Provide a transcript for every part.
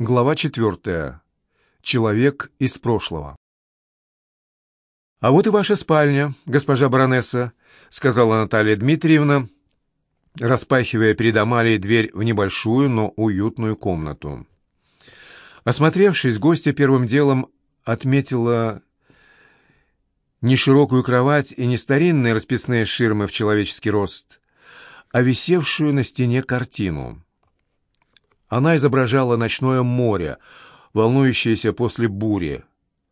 Глава четвертая. Человек из прошлого. «А вот и ваша спальня, госпожа баронесса», — сказала Наталья Дмитриевна, распахивая перед Амалией дверь в небольшую, но уютную комнату. Осмотревшись, гостья первым делом отметила не широкую кровать и не старинные расписные ширмы в человеческий рост, а висевшую на стене картину. Она изображала ночное море, волнующееся после бури,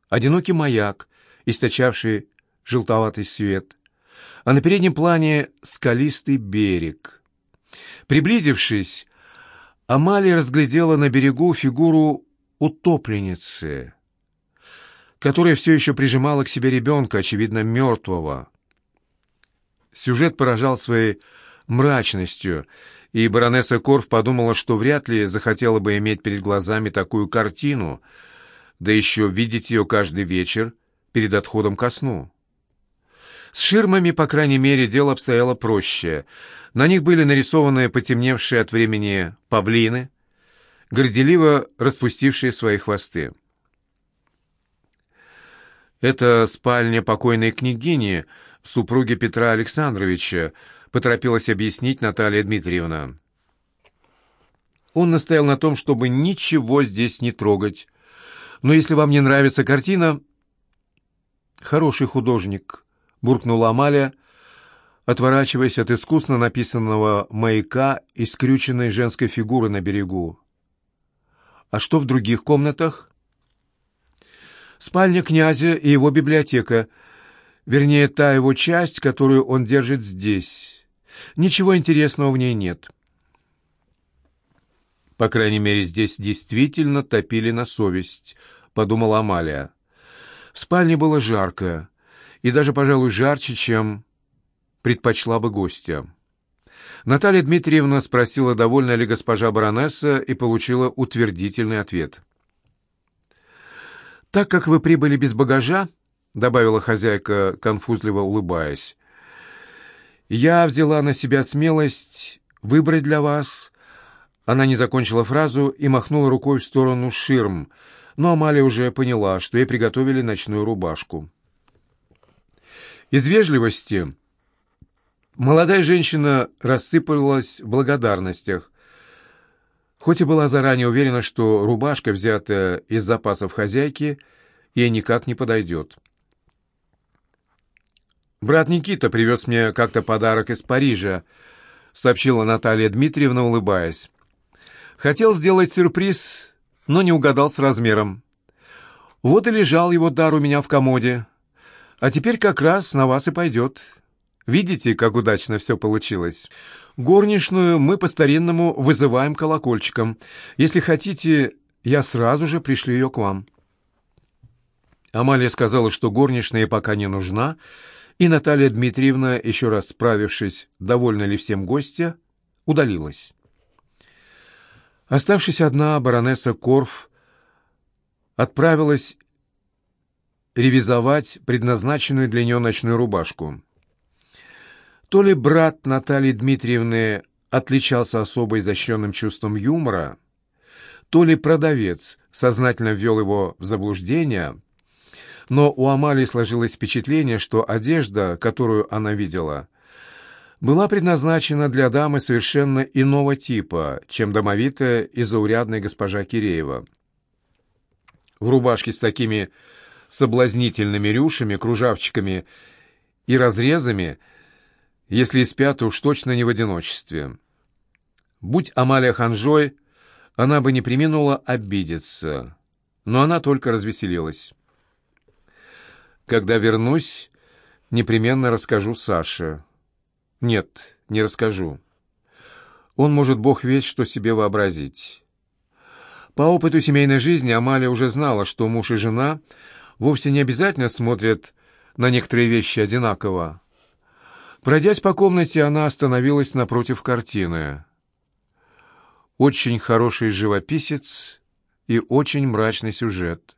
одинокий маяк, источавший желтоватый свет, а на переднем плане скалистый берег. Приблизившись, Амалия разглядела на берегу фигуру утопленницы, которая все еще прижимала к себе ребенка, очевидно, мертвого. Сюжет поражал своей мрачностью, и баронесса Корф подумала, что вряд ли захотела бы иметь перед глазами такую картину, да еще видеть ее каждый вечер перед отходом ко сну. С ширмами, по крайней мере, дело обстояло проще. На них были нарисованы потемневшие от времени павлины, горделиво распустившие свои хвосты. Это спальня покойной княгини, супруги Петра Александровича, поторопилась объяснить Наталья Дмитриевна. Он настоял на том, чтобы ничего здесь не трогать. Но если вам не нравится картина... Хороший художник, буркнула Амалия, отворачиваясь от искусно написанного маяка и скрюченной женской фигуры на берегу. А что в других комнатах? Спальня князя и его библиотека, вернее, та его часть, которую он держит здесь. Ничего интересного в ней нет. По крайней мере, здесь действительно топили на совесть, подумала Амалия. В спальне было жарко, и даже, пожалуй, жарче, чем предпочла бы гостя. Наталья Дмитриевна спросила, довольна ли госпожа баронесса, и получила утвердительный ответ. «Так как вы прибыли без багажа», — добавила хозяйка, конфузливо улыбаясь, «я взяла на себя смелость выбрать для вас...» Она не закончила фразу и махнула рукой в сторону ширм, но Амалия уже поняла, что ей приготовили ночную рубашку. Из вежливости молодая женщина рассыпалась в благодарностях, хоть и была заранее уверена, что рубашка, взятая из запасов хозяйки, ей никак не подойдет. «Брат Никита привез мне как-то подарок из Парижа», — сообщила Наталья Дмитриевна, улыбаясь. «Хотел сделать сюрприз, но не угадал с размером. Вот и лежал его дар у меня в комоде. А теперь как раз на вас и пойдет. Видите, как удачно все получилось?» Горничную мы по-старинному вызываем колокольчиком. Если хотите, я сразу же пришлю ее к вам». Амалия сказала, что горничная пока не нужна, и Наталья Дмитриевна, еще раз справившись, довольна ли всем гостя, удалилась. Оставшись одна, баронесса Корф отправилась ревизовать предназначенную для нее ночную рубашку. То ли брат Натальи Дмитриевны отличался особо изощренным чувством юмора, то ли продавец сознательно ввел его в заблуждение, но у Амалии сложилось впечатление, что одежда, которую она видела, была предназначена для дамы совершенно иного типа, чем домовитая и заурядная госпожа Киреева. В рубашке с такими соблазнительными рюшами, кружавчиками и разрезами – если и спят, уж точно не в одиночестве. Будь Амалия ханжой, она бы не приминула обидеться, но она только развеселилась. Когда вернусь, непременно расскажу Саше. Нет, не расскажу. Он может бог весь что себе вообразить. По опыту семейной жизни Амалия уже знала, что муж и жена вовсе не обязательно смотрят на некоторые вещи одинаково. Пройдясь по комнате, она остановилась напротив картины. Очень хороший живописец и очень мрачный сюжет.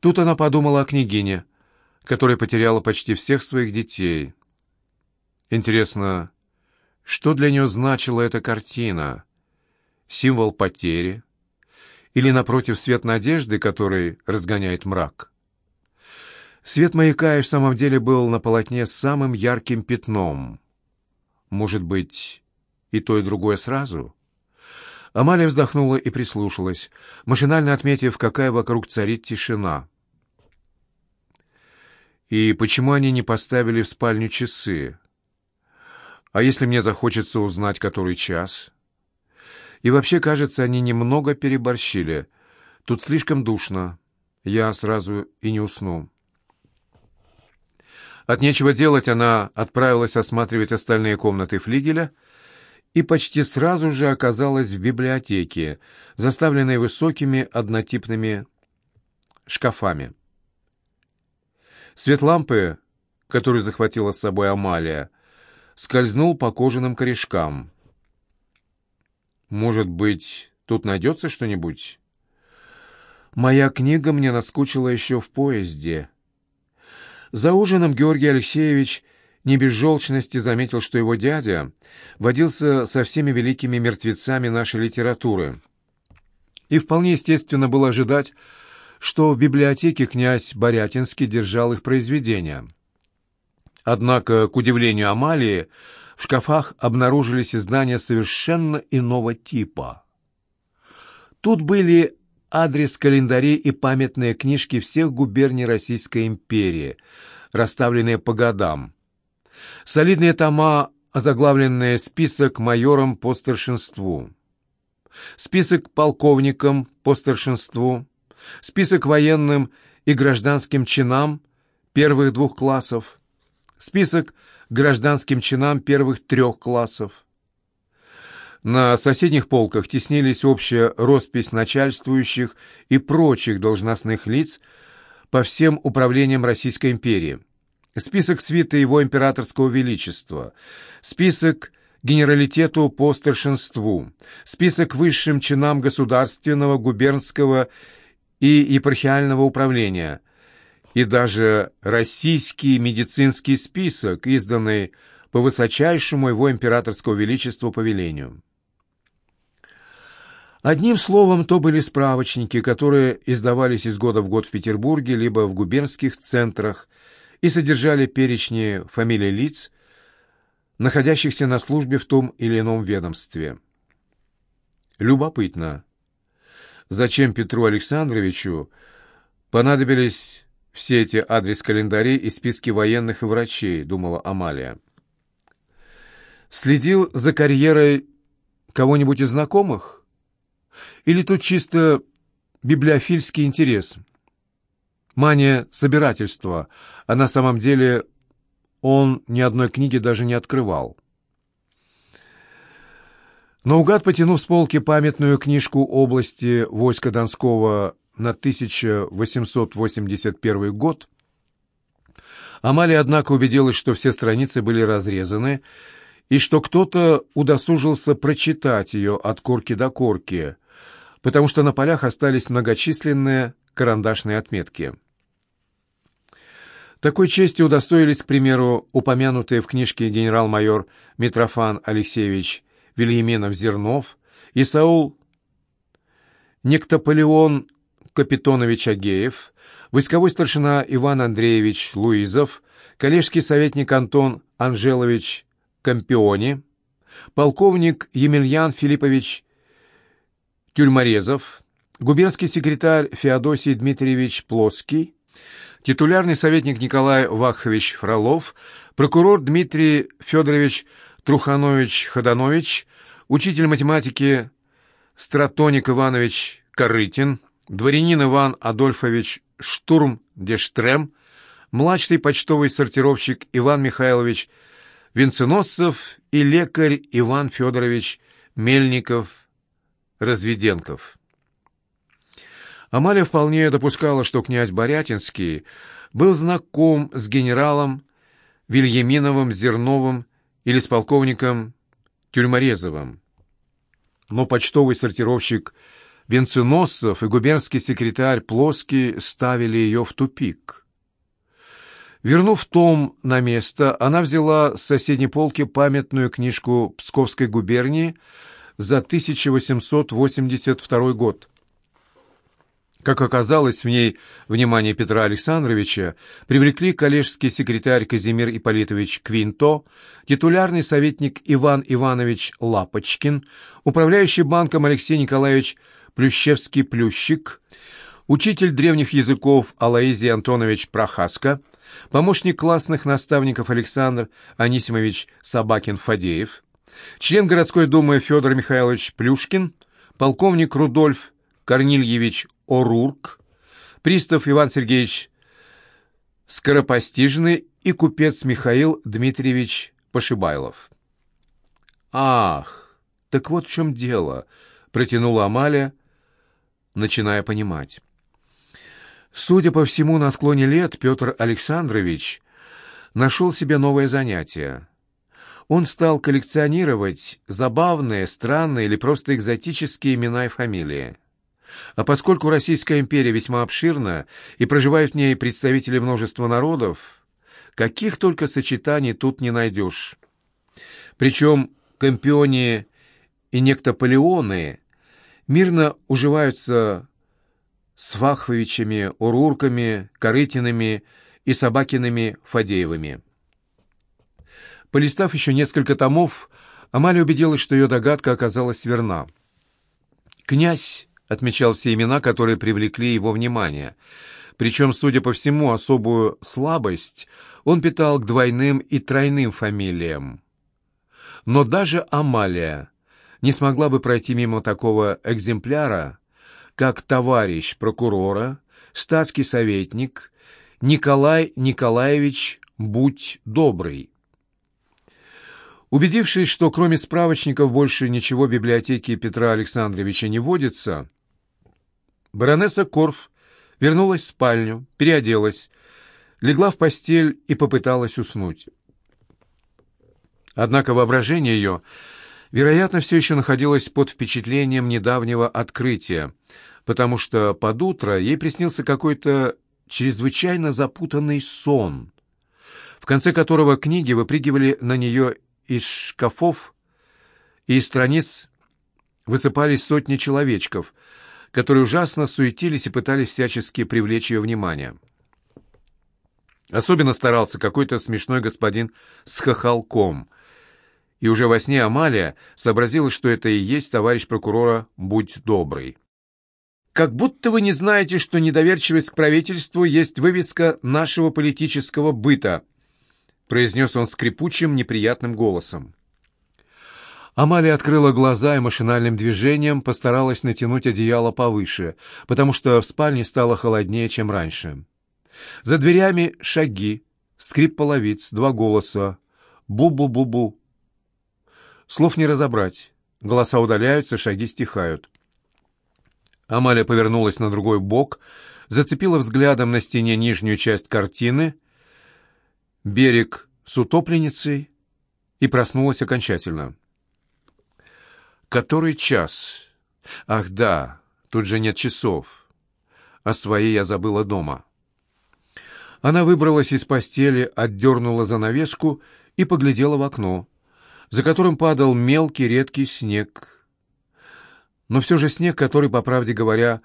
Тут она подумала о княгине, которая потеряла почти всех своих детей. Интересно, что для нее значила эта картина? Символ потери? Или, напротив, свет надежды, который разгоняет мрак? Свет маяка и в самом деле был на полотне самым ярким пятном. Может быть, и то, и другое сразу? Амалия вздохнула и прислушалась, машинально отметив, какая вокруг царит тишина. И почему они не поставили в спальню часы? А если мне захочется узнать, который час? И вообще, кажется, они немного переборщили. Тут слишком душно. Я сразу и не усну. От нечего делать она отправилась осматривать остальные комнаты флигеля и почти сразу же оказалась в библиотеке, заставленной высокими однотипными шкафами. Свет лампы, которую захватила с собой Амалия, скользнул по кожаным корешкам. «Может быть, тут найдется что-нибудь?» «Моя книга мне наскучила еще в поезде». За ужином Георгий Алексеевич не без желчности заметил, что его дядя водился со всеми великими мертвецами нашей литературы. И вполне естественно было ожидать, что в библиотеке князь Борятинский держал их произведения. Однако, к удивлению Амалии, в шкафах обнаружились издания совершенно иного типа. Тут были адрес календарей и памятные книжки всех губерний Российской империи, расставленные по годам. Солидные тома, озаглавленные «Список майорам по старшинству», «Список полковникам по старшинству», «Список военным и гражданским чинам первых двух классов», «Список гражданским чинам первых трех классов», на соседних полках теснились общая роспись начальствующих и прочих должностных лиц по всем управлениям Российской империи. Список свиты его императорского величества, список генералитету по старшинству, список высшим чинам государственного, губернского и епархиального управления и даже российский медицинский список, изданный по высочайшему его императорского величеству повелению. Одним словом, то были справочники, которые издавались из года в год в Петербурге либо в губернских центрах и содержали перечни фамилий лиц, находящихся на службе в том или ином ведомстве. Любопытно, зачем Петру Александровичу понадобились все эти адрес-календари и списки военных и врачей, думала Амалия. Следил за карьерой кого-нибудь из знакомых? Или тут чисто библиофильский интерес? Мания собирательства, а на самом деле он ни одной книги даже не открывал. Наугад потянув с полки памятную книжку области войска Донского на 1881 год, Амалия, однако, убедилась, что все страницы были разрезаны, и что кто-то удосужился прочитать ее от корки до корки, потому что на полях остались многочисленные карандашные отметки. Такой чести удостоились, к примеру, упомянутые в книжке генерал-майор Митрофан Алексеевич Вильяминов-Зернов и Саул Нектополеон Капитонович Агеев, войсковой старшина Иван Андреевич Луизов, коллежский советник Антон Анжелович Кампиони, полковник Емельян Филиппович Тюрьморезов, губернский секретарь Феодосий Дмитриевич Плоский, титулярный советник Николай Вахович Фролов, прокурор Дмитрий Федорович Труханович-Ходанович, учитель математики Стратоник Иванович Корытин, дворянин Иван Адольфович Штурм-Дештрем, младший почтовый сортировщик Иван Михайлович Венценосцев и лекарь Иван Федорович Мельников Разведенков. Амалия вполне допускала, что князь Борятинский был знаком с генералом Вильяминовым Зерновым или с полковником Тюрьморезовым. Но почтовый сортировщик Венценосцев и губернский секретарь Плоский ставили ее в тупик. Вернув том на место, она взяла с соседней полки памятную книжку Псковской губернии за 1882 год. Как оказалось, в ней внимание Петра Александровича привлекли коллежский секретарь Казимир Ипполитович Квинто, титулярный советник Иван Иванович Лапочкин, управляющий банком Алексей Николаевич Плющевский-Плющик, учитель древних языков Алаизий Антонович Прохаска, помощник классных наставников Александр Анисимович Собакин-Фадеев, член городской думы Федор Михайлович Плюшкин, полковник Рудольф Корнильевич Орурк, пристав Иван Сергеевич Скоропостижный и купец Михаил Дмитриевич Пошибайлов. «Ах, так вот в чем дело», — протянула Амалия, начиная понимать. Судя по всему, на склоне лет Петр Александрович нашел себе новое занятие. Он стал коллекционировать забавные, странные или просто экзотические имена и фамилии. А поскольку Российская империя весьма обширна и проживают в ней представители множества народов, каких только сочетаний тут не найдешь. Причем компиони и нектополеоны мирно уживаются с Ваховичами, Урурками, Корытинами и Собакиными Фадеевыми. Полистав еще несколько томов, Амалия убедилась, что ее догадка оказалась верна. Князь отмечал все имена, которые привлекли его внимание. Причем, судя по всему, особую слабость он питал к двойным и тройным фамилиям. Но даже Амалия не смогла бы пройти мимо такого экземпляра, как товарищ прокурора, статский советник Николай Николаевич Будь Добрый. Убедившись, что кроме справочников больше ничего в библиотеке Петра Александровича не водится, Баронесса Корф вернулась в спальню, переоделась, легла в постель и попыталась уснуть. Однако воображение ее, вероятно, все еще находилось под впечатлением недавнего открытия, потому что под утро ей приснился какой-то чрезвычайно запутанный сон, в конце которого книги выпрыгивали на нее из шкафов, и из страниц высыпались сотни человечков — которые ужасно суетились и пытались всячески привлечь ее внимание. Особенно старался какой-то смешной господин с хохолком. И уже во сне Амалия сообразила, что это и есть товарищ прокурора «Будь добрый». «Как будто вы не знаете, что недоверчивость к правительству есть вывеска нашего политического быта», произнес он скрипучим, неприятным голосом. Амалия открыла глаза и машинальным движением постаралась натянуть одеяло повыше, потому что в спальне стало холоднее, чем раньше. За дверями шаги, скрип половиц, два голоса. Бу-бу-бу-бу. Слов не разобрать. Голоса удаляются, шаги стихают. Амалия повернулась на другой бок, зацепила взглядом на стене нижнюю часть картины, берег с утопленницей и проснулась окончательно. Который час? Ах да, тут же нет часов. О своей я забыла дома. Она выбралась из постели, отдернула занавеску и поглядела в окно, за которым падал мелкий редкий снег. Но все же снег, который, по правде говоря,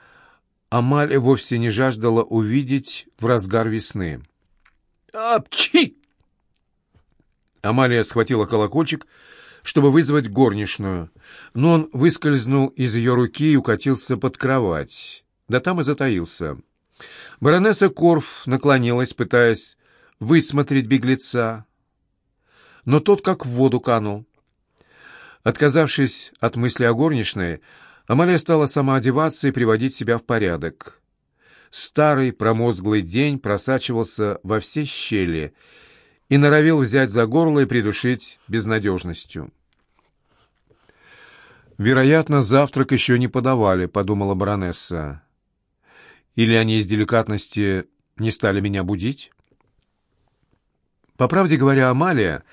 Амалия вовсе не жаждала увидеть в разгар весны. «Апчи!» Амалия схватила колокольчик чтобы вызвать горничную, но он выскользнул из ее руки и укатился под кровать. Да там и затаился. Баронесса Корф наклонилась, пытаясь высмотреть беглеца, но тот как в воду канул. Отказавшись от мысли о горничной, Амалия стала сама одеваться и приводить себя в порядок. Старый промозглый день просачивался во все щели — и норовил взять за горло и придушить безнадежностью. «Вероятно, завтрак еще не подавали», — подумала баронесса. «Или они из деликатности не стали меня будить?» По правде говоря, Амалия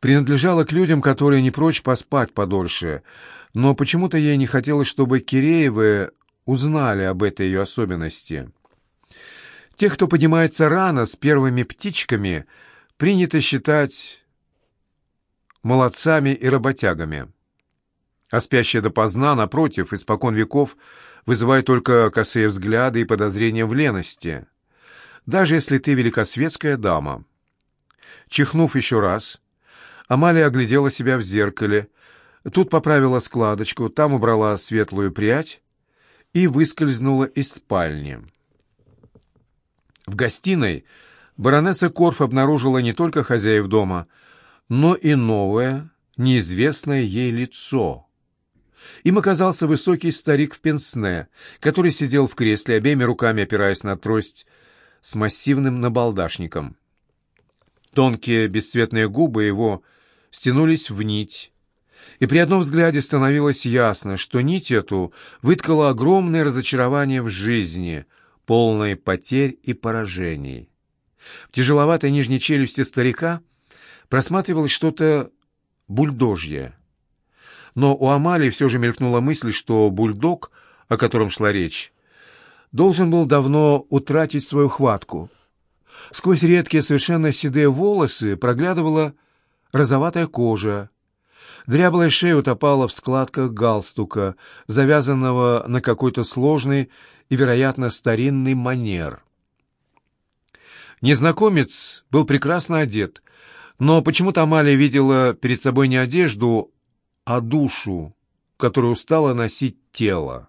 принадлежала к людям, которые не прочь поспать подольше, но почему-то ей не хотелось, чтобы Киреевы узнали об этой ее особенности. Тех, кто поднимается рано, с первыми птичками — принято считать молодцами и работягами. А спящая допоздна, напротив, испокон веков, вызывает только косые взгляды и подозрения в лености, даже если ты великосветская дама. Чихнув еще раз, Амалия оглядела себя в зеркале, тут поправила складочку, там убрала светлую прядь и выскользнула из спальни. В гостиной баронесса Корф обнаружила не только хозяев дома, но и новое, неизвестное ей лицо. Им оказался высокий старик в пенсне, который сидел в кресле, обеими руками опираясь на трость с массивным набалдашником. Тонкие бесцветные губы его стянулись в нить, и при одном взгляде становилось ясно, что нить эту выткала огромное разочарование в жизни, полное потерь и поражений. В тяжеловатой нижней челюсти старика просматривалось что-то бульдожье. Но у Амалии все же мелькнула мысль, что бульдог, о котором шла речь, должен был давно утратить свою хватку. Сквозь редкие совершенно седые волосы проглядывала розоватая кожа. Дряблая шея утопала в складках галстука, завязанного на какой-то сложный и, вероятно, старинный манер. Незнакомец был прекрасно одет, но почему-то Амалия видела перед собой не одежду, а душу, которую устала носить тело.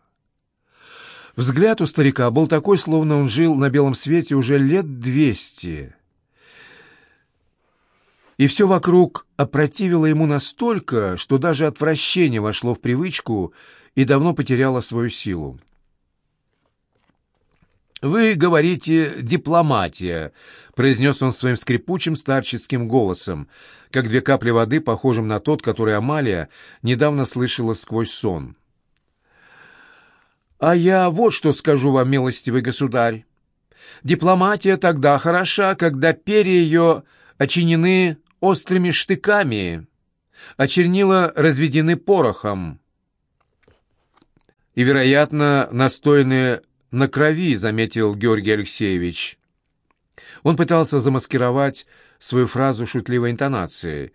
Взгляд у старика был такой, словно он жил на белом свете уже лет двести. И все вокруг опротивило ему настолько, что даже отвращение вошло в привычку и давно потеряло свою силу. «Вы говорите «дипломатия», — произнес он своим скрипучим старческим голосом, как две капли воды, похожим на тот, который Амалия недавно слышала сквозь сон. «А я вот что скажу вам, милостивый государь. Дипломатия тогда хороша, когда перья ее очинены острыми штыками, а чернила разведены порохом и, вероятно, настойны на крови», — заметил Георгий Алексеевич. Он пытался замаскировать свою фразу шутливой интонацией,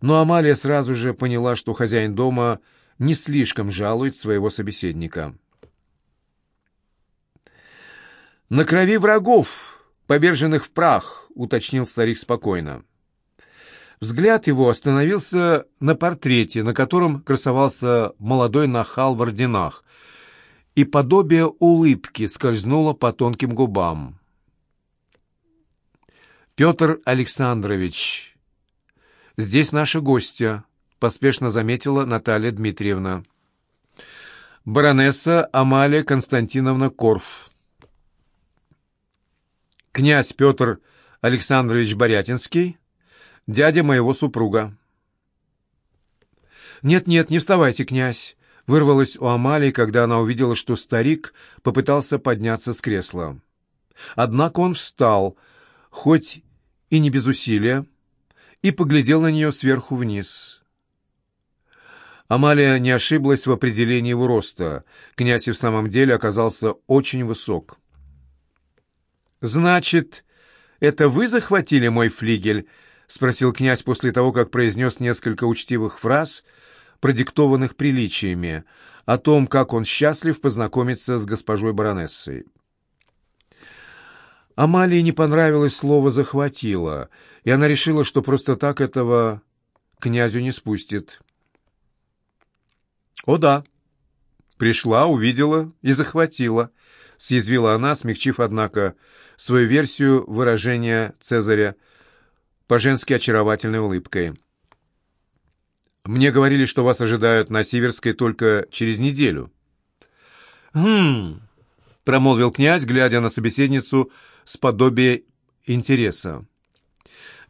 но Амалия сразу же поняла, что хозяин дома не слишком жалует своего собеседника. «На крови врагов, поверженных в прах», — уточнил старик спокойно. Взгляд его остановился на портрете, на котором красовался молодой нахал в орденах — и подобие улыбки скользнуло по тонким губам. «Петр Александрович, здесь наши гостья», — поспешно заметила Наталья Дмитриевна. «Баронесса Амалия Константиновна Корф». «Князь Петр Александрович Борятинский, дядя моего супруга». «Нет-нет, не вставайте, князь вырвалось у Амалии, когда она увидела, что старик попытался подняться с кресла. Однако он встал, хоть и не без усилия, и поглядел на нее сверху вниз. Амалия не ошиблась в определении его роста. Князь и в самом деле оказался очень высок. «Значит, это вы захватили мой флигель?» — спросил князь после того, как произнес несколько учтивых фраз — продиктованных приличиями, о том, как он счастлив познакомиться с госпожой баронессой. Амалии не понравилось слово «захватила», и она решила, что просто так этого князю не спустит. «О да, пришла, увидела и захватила», — съязвила она, смягчив, однако, свою версию выражения Цезаря по-женски очаровательной улыбкой. Мне говорили, что вас ожидают на Сиверской только через неделю». «Хм...» — промолвил князь, глядя на собеседницу с подобие интереса.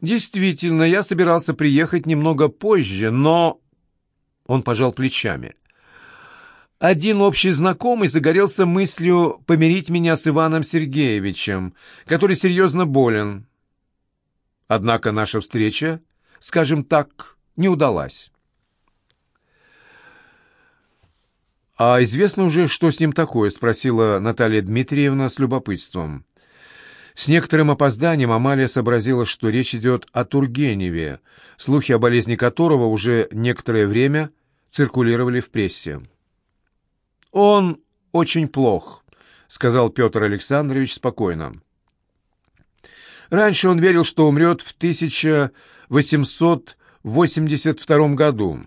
«Действительно, я собирался приехать немного позже, но...» Он пожал плечами. Один общий знакомый загорелся мыслью помирить меня с Иваном Сергеевичем, который серьезно болен. Однако наша встреча, скажем так, не удалась. «А известно уже, что с ним такое?» — спросила Наталья Дмитриевна с любопытством. С некоторым опозданием Амалия сообразила, что речь идет о Тургеневе, слухи о болезни которого уже некоторое время циркулировали в прессе. «Он очень плох», — сказал Петр Александрович спокойно. Раньше он верил, что умрет в 1882 году,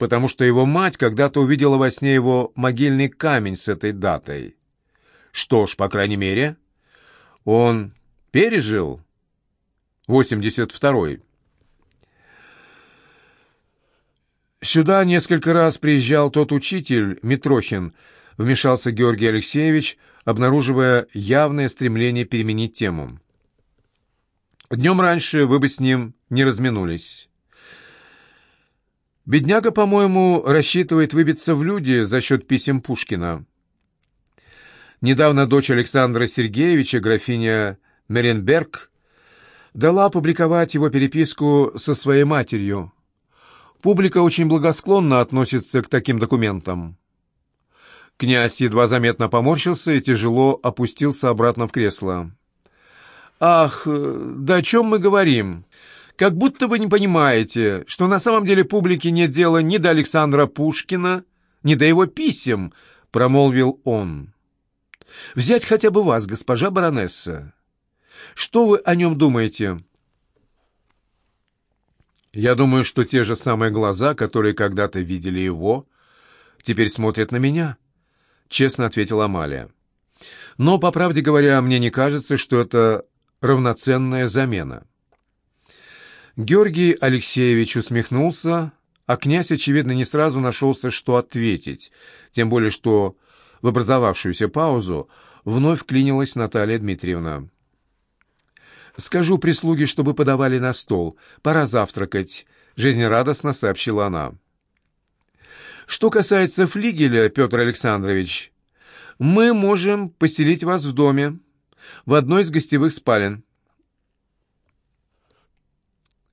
потому что его мать когда-то увидела во сне его могильный камень с этой датой. Что ж, по крайней мере, он пережил 82-й. Сюда несколько раз приезжал тот учитель, Митрохин, вмешался Георгий Алексеевич, обнаруживая явное стремление переменить тему. Днем раньше вы бы с ним не разминулись. Бедняга, по-моему, рассчитывает выбиться в люди за счет писем Пушкина. Недавно дочь Александра Сергеевича, графиня Меренберг, дала опубликовать его переписку со своей матерью. Публика очень благосклонно относится к таким документам. Князь едва заметно поморщился и тяжело опустился обратно в кресло. «Ах, да о чем мы говорим? Как будто вы не понимаете, что на самом деле публике нет дела ни до Александра Пушкина, ни до его писем», — промолвил он. Взять хотя бы вас, госпожа баронесса. Что вы о нем думаете?» «Я думаю, что те же самые глаза, которые когда-то видели его, теперь смотрят на меня», — честно ответила Амалия. «Но, по правде говоря, мне не кажется, что это равноценная замена». Георгий Алексеевич усмехнулся, а князь, очевидно, не сразу нашелся, что ответить, тем более что в образовавшуюся паузу вновь вклинилась Наталья Дмитриевна. «Скажу прислуге, чтобы подавали на стол. Пора завтракать», — жизнерадостно сообщила она. «Что касается флигеля, Петр Александрович, мы можем поселить вас в доме, в одной из гостевых спален».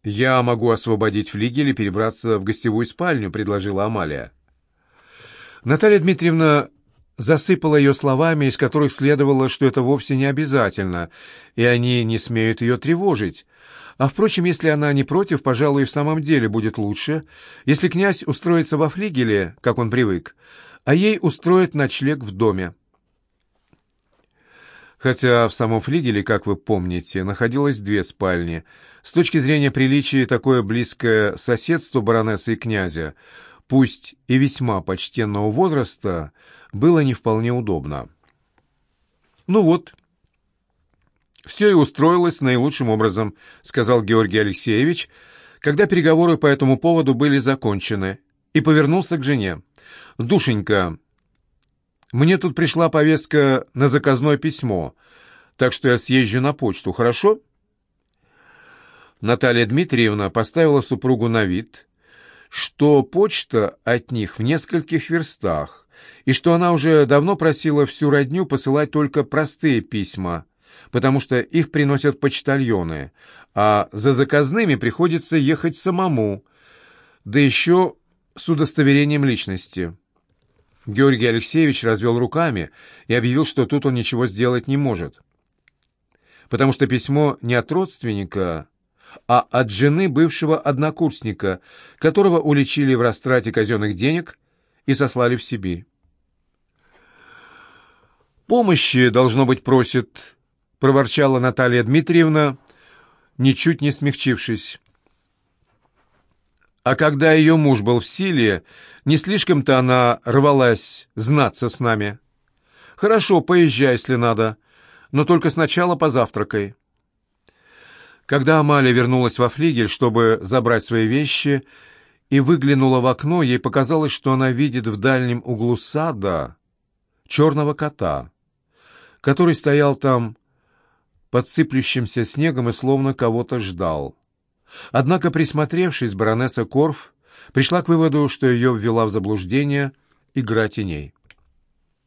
«Я могу освободить флигель и перебраться в гостевую спальню», — предложила Амалия. Наталья Дмитриевна засыпала ее словами, из которых следовало, что это вовсе не обязательно, и они не смеют ее тревожить. А, впрочем, если она не против, пожалуй, в самом деле будет лучше, если князь устроится во флигеле, как он привык, а ей устроит ночлег в доме. Хотя в самом флигеле, как вы помните, находилось две спальни. С точки зрения приличия такое близкое соседство баронессы и князя, пусть и весьма почтенного возраста, было не вполне удобно. «Ну вот, все и устроилось наилучшим образом», — сказал Георгий Алексеевич, когда переговоры по этому поводу были закончены, и повернулся к жене. «Душенька, мне тут пришла повестка на заказное письмо, так что я съезжу на почту, хорошо?» Наталья Дмитриевна поставила супругу на вид, что почта от них в нескольких верстах, и что она уже давно просила всю родню посылать только простые письма, потому что их приносят почтальоны, а за заказными приходится ехать самому, да еще с удостоверением личности. Георгий Алексеевич развел руками и объявил, что тут он ничего сделать не может, потому что письмо не от родственника, а от жены бывшего однокурсника, которого уличили в растрате казенных денег и сослали в Сибирь. «Помощи, должно быть, просит», — проворчала Наталья Дмитриевна, ничуть не смягчившись. А когда ее муж был в силе, не слишком-то она рвалась знаться с нами. «Хорошо, поезжай, если надо, но только сначала позавтракай». Когда Амалия вернулась во флигель, чтобы забрать свои вещи, и выглянула в окно, ей показалось, что она видит в дальнем углу сада черного кота который стоял там под сыплющимся снегом и словно кого-то ждал. Однако, присмотревшись, баронесса Корф пришла к выводу, что ее ввела в заблуждение игра теней.